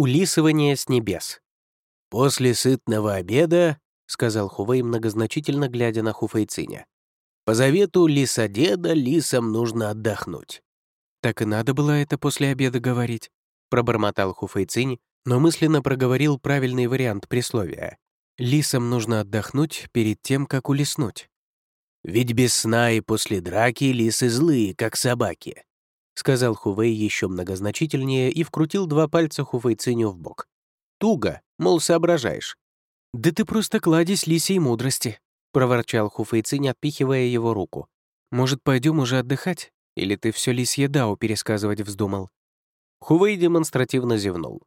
Улисывание с небес. «После сытного обеда», — сказал Хувей, многозначительно глядя на Хуфейциня, «по завету лисодеда лисам нужно отдохнуть». «Так и надо было это после обеда говорить», — пробормотал Хуфейцинь, но мысленно проговорил правильный вариант присловия. «Лисам нужно отдохнуть перед тем, как улеснуть». «Ведь без сна и после драки лисы злые, как собаки», — сказал Хувей еще многозначительнее и вкрутил два пальца Хувейциню в бок. «Туго, мол, соображаешь». «Да ты просто кладезь лисей мудрости», — проворчал Хуфейцинь, отпихивая его руку. «Может, пойдем уже отдыхать? Или ты все лисье Дау пересказывать вздумал?» Хувей демонстративно зевнул.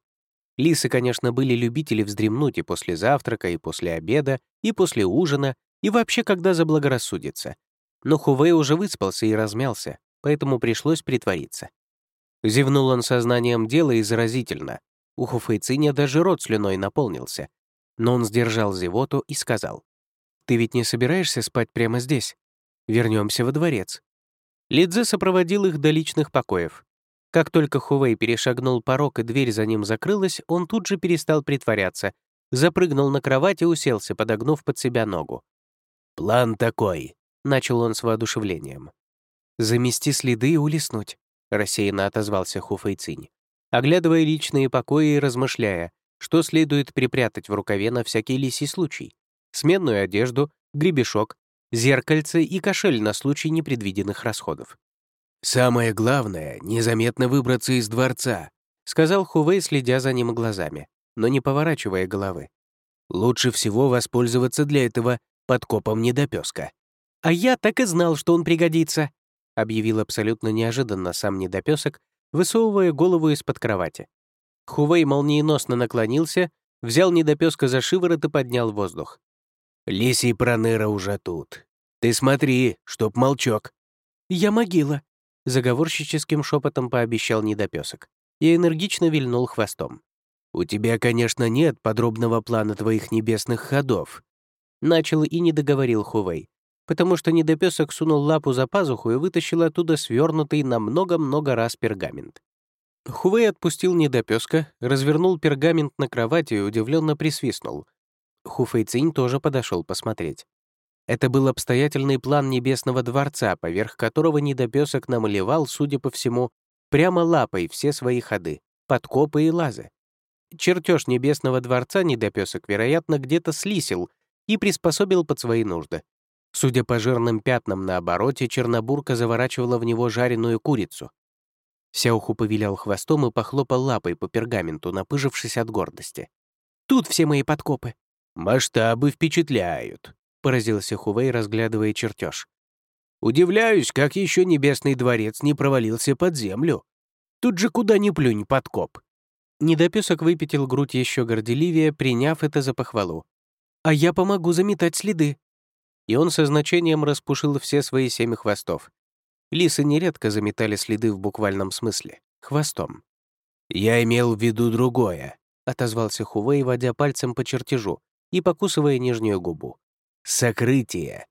Лисы, конечно, были любители вздремнуть и после завтрака, и после обеда, и после ужина, и вообще, когда заблагорассудится. Но Хувей уже выспался и размялся, поэтому пришлось притвориться. Зевнул он сознанием дела и заразительно. У Хуфейциня даже рот слюной наполнился. Но он сдержал зевоту и сказал. «Ты ведь не собираешься спать прямо здесь? Вернемся во дворец». Лидзе сопроводил их до личных покоев. Как только Хувей перешагнул порог и дверь за ним закрылась, он тут же перестал притворяться, запрыгнул на кровать и уселся, подогнув под себя ногу. «План такой», — начал он с воодушевлением. «Замести следы и улеснуть», — рассеянно отозвался Хуфейцинь, оглядывая личные покои и размышляя, что следует припрятать в рукаве на всякий лисий случай. Сменную одежду, гребешок, зеркальце и кошель на случай непредвиденных расходов. «Самое главное — незаметно выбраться из дворца», — сказал Хувей, следя за ним глазами, но не поворачивая головы. «Лучше всего воспользоваться для этого подкопом недопёска». «А я так и знал, что он пригодится», — объявил абсолютно неожиданно сам недопесок, высовывая голову из-под кровати. Хувей молниеносно наклонился, взял недопеска за шиворот и поднял воздух. «Лисий проныра уже тут. Ты смотри, чтоб молчок». «Я могила», — заговорщическим шепотом пообещал недопесок и энергично вильнул хвостом. «У тебя, конечно, нет подробного плана твоих небесных ходов», — начал и не договорил Хувей, потому что недопесок сунул лапу за пазуху и вытащил оттуда свернутый на много-много раз пергамент. Хувей отпустил недопеска, развернул пергамент на кровати и удивленно присвистнул. Хуфейцинь тоже подошел посмотреть. Это был обстоятельный план Небесного дворца, поверх которого недопесок намалевал, судя по всему, прямо лапой все свои ходы, подкопы и лазы. Чертеж Небесного дворца недопесок, вероятно, где-то слисил и приспособил под свои нужды. Судя по жирным пятнам на обороте, Чернобурка заворачивала в него жареную курицу. Сяуху повилял хвостом и похлопал лапой по пергаменту, напыжившись от гордости. «Тут все мои подкопы». «Масштабы впечатляют», — поразился Хувей, разглядывая чертеж. «Удивляюсь, как еще Небесный дворец не провалился под землю. Тут же куда ни плюнь подкоп». Недопесок выпятил грудь еще горделивее, приняв это за похвалу. «А я помогу заметать следы», и он со значением распушил все свои семь хвостов. Лисы нередко заметали следы в буквальном смысле — хвостом. «Я имел в виду другое», — отозвался Хувей, водя пальцем по чертежу и покусывая нижнюю губу. «Сокрытие».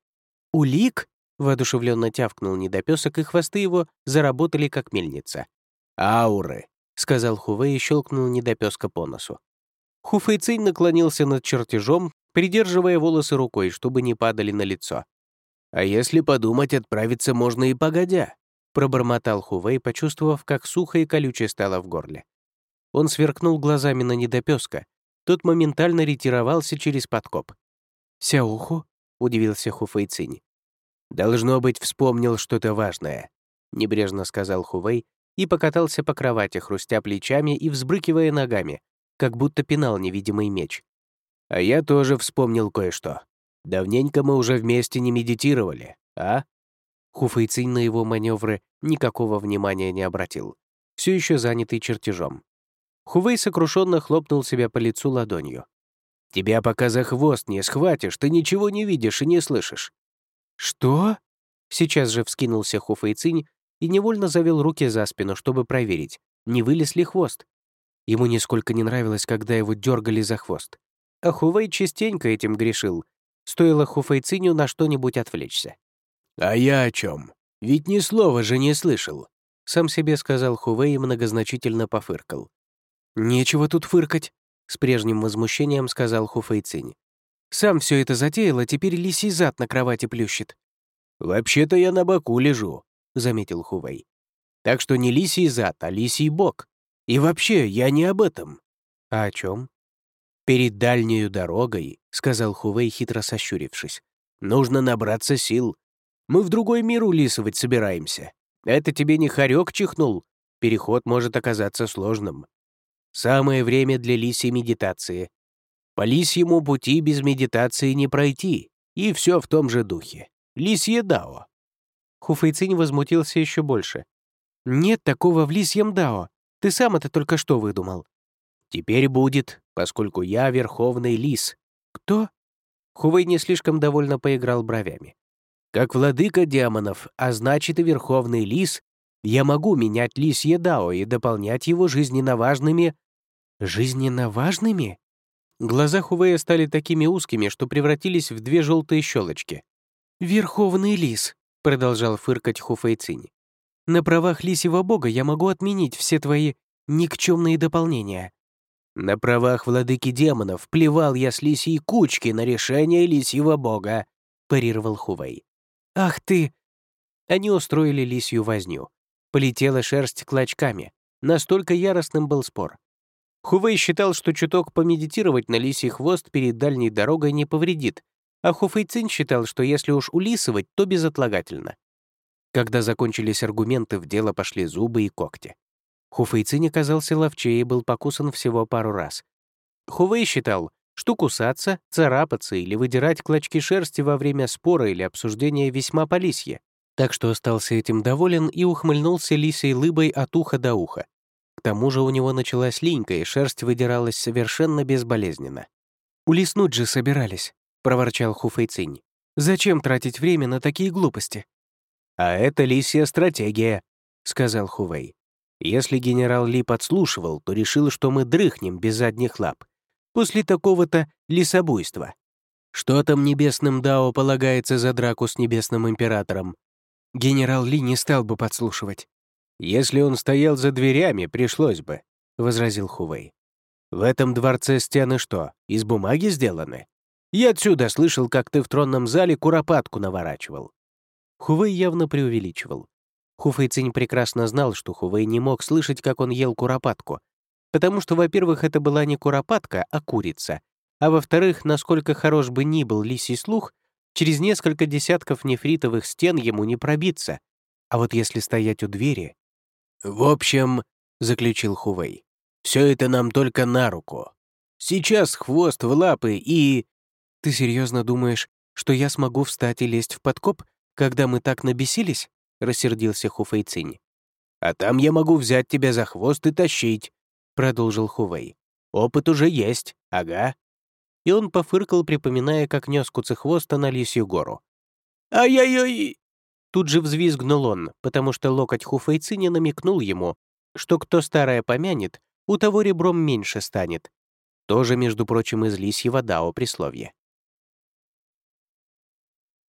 «Улик?» — воодушевленно тявкнул недопесок, и хвосты его заработали как мельница. «Ауры», — сказал Хувей и щелкнул недопеска по носу. Хуфейцинь наклонился над чертежом, придерживая волосы рукой, чтобы не падали на лицо. «А если подумать, отправиться можно и погодя», — пробормотал Хувей, почувствовав, как сухо и колючее стало в горле. Он сверкнул глазами на недопеска. Тот моментально ретировался через подкоп. «Сяуху?» — удивился Хуфей Цинь. «Должно быть, вспомнил что-то важное», — небрежно сказал Хувей и покатался по кровати, хрустя плечами и взбрыкивая ногами, как будто пинал невидимый меч. А я тоже вспомнил кое-что. Давненько мы уже вместе не медитировали, а? Хуфейцин на его маневры никакого внимания не обратил, все еще занятый чертежом. Хувей сокрушенно хлопнул себя по лицу ладонью. «Тебя пока за хвост не схватишь, ты ничего не видишь и не слышишь». «Что?» Сейчас же вскинулся Хуфейцинь и невольно завел руки за спину, чтобы проверить, не вылез ли хвост. Ему нисколько не нравилось, когда его дергали за хвост. А Хувей частенько этим грешил. Стоило Хуфейциню на что-нибудь отвлечься. «А я о чем? Ведь ни слова же не слышал», — сам себе сказал Хувей и многозначительно пофыркал. «Нечего тут фыркать», — с прежним возмущением сказал Хуфэйцинь. «Сам все это затеял, а теперь лисий зад на кровати плющит». «Вообще-то я на боку лежу», — заметил Хувей. «Так что не лисий зад, а лисий бок. И вообще, я не об этом». «А о чем? «Перед дальней дорогой», — сказал Хувей, хитро сощурившись, «нужно набраться сил. Мы в другой мир улисывать собираемся. Это тебе не хорек чихнул. Переход может оказаться сложным. Самое время для лисьей медитации. По лисьему пути без медитации не пройти. И все в том же духе. Лисье дао». Хуфейцинь возмутился еще больше. «Нет такого в лисьем дао. Ты сам это только что выдумал». «Теперь будет, поскольку я верховный лис». «Кто?» Хувей не слишком довольно поиграл бровями. «Как владыка демонов, а значит и верховный лис, я могу менять лисье дао и дополнять его жизненно важными...» «Жизненно важными?» Глаза Хувея стали такими узкими, что превратились в две желтые щелочки. «Верховный лис», — продолжал фыркать Хуфейцинь. «На правах лисьего бога я могу отменить все твои никчемные дополнения. На правах владыки демонов плевал я с лисьей кучки на решение лисьего бога», — парировал Хувей. «Ах ты!» Они устроили лисью возню. Полетела шерсть клочками. Настолько яростным был спор. Хувей считал, что чуток помедитировать на лисий хвост перед дальней дорогой не повредит, а Хуфейцин считал, что если уж улисывать, то безотлагательно. Когда закончились аргументы, в дело пошли зубы и когти. Хуфейцин оказался ловчее и был покусан всего пару раз. Хувей считал, что кусаться, царапаться или выдирать клочки шерсти во время спора или обсуждения весьма полисье, так что остался этим доволен и ухмыльнулся лисей лыбой от уха до уха. К тому же у него началась линька, и шерсть выдиралась совершенно безболезненно. «Улиснуть же собирались», — проворчал Хуфейцинь. «Зачем тратить время на такие глупости?» «А это лисья стратегия», — сказал Хувей. Если генерал Ли подслушивал, то решил, что мы дрыхнем без задних лап. После такого-то лесобуйства. Что там небесным Дао полагается за драку с небесным императором? Генерал Ли не стал бы подслушивать. Если он стоял за дверями, пришлось бы, — возразил Хувей. В этом дворце стены что, из бумаги сделаны? Я отсюда слышал, как ты в тронном зале куропатку наворачивал. Хувей явно преувеличивал. Хуфэйцинь прекрасно знал, что Хувей не мог слышать, как он ел куропатку, потому что, во-первых, это была не куропатка, а курица, а во-вторых, насколько хорош бы ни был лисий слух, через несколько десятков нефритовых стен ему не пробиться. А вот если стоять у двери... «В общем», — заключил Хувей, — «все это нам только на руку. Сейчас хвост в лапы и...» «Ты серьезно думаешь, что я смогу встать и лезть в подкоп, когда мы так набесились?» Рассердился Хуфейцинь. «А там я могу взять тебя за хвост и тащить», — продолжил Хувей. «Опыт уже есть, ага». И он пофыркал, припоминая, как нес куцехвоста на лисью гору. «Ай-яй-яй!» Тут же взвизгнул он, потому что локоть Хуфейциня намекнул ему, что кто старое помянет, у того ребром меньше станет. Тоже, между прочим, из лисьего дао присловия.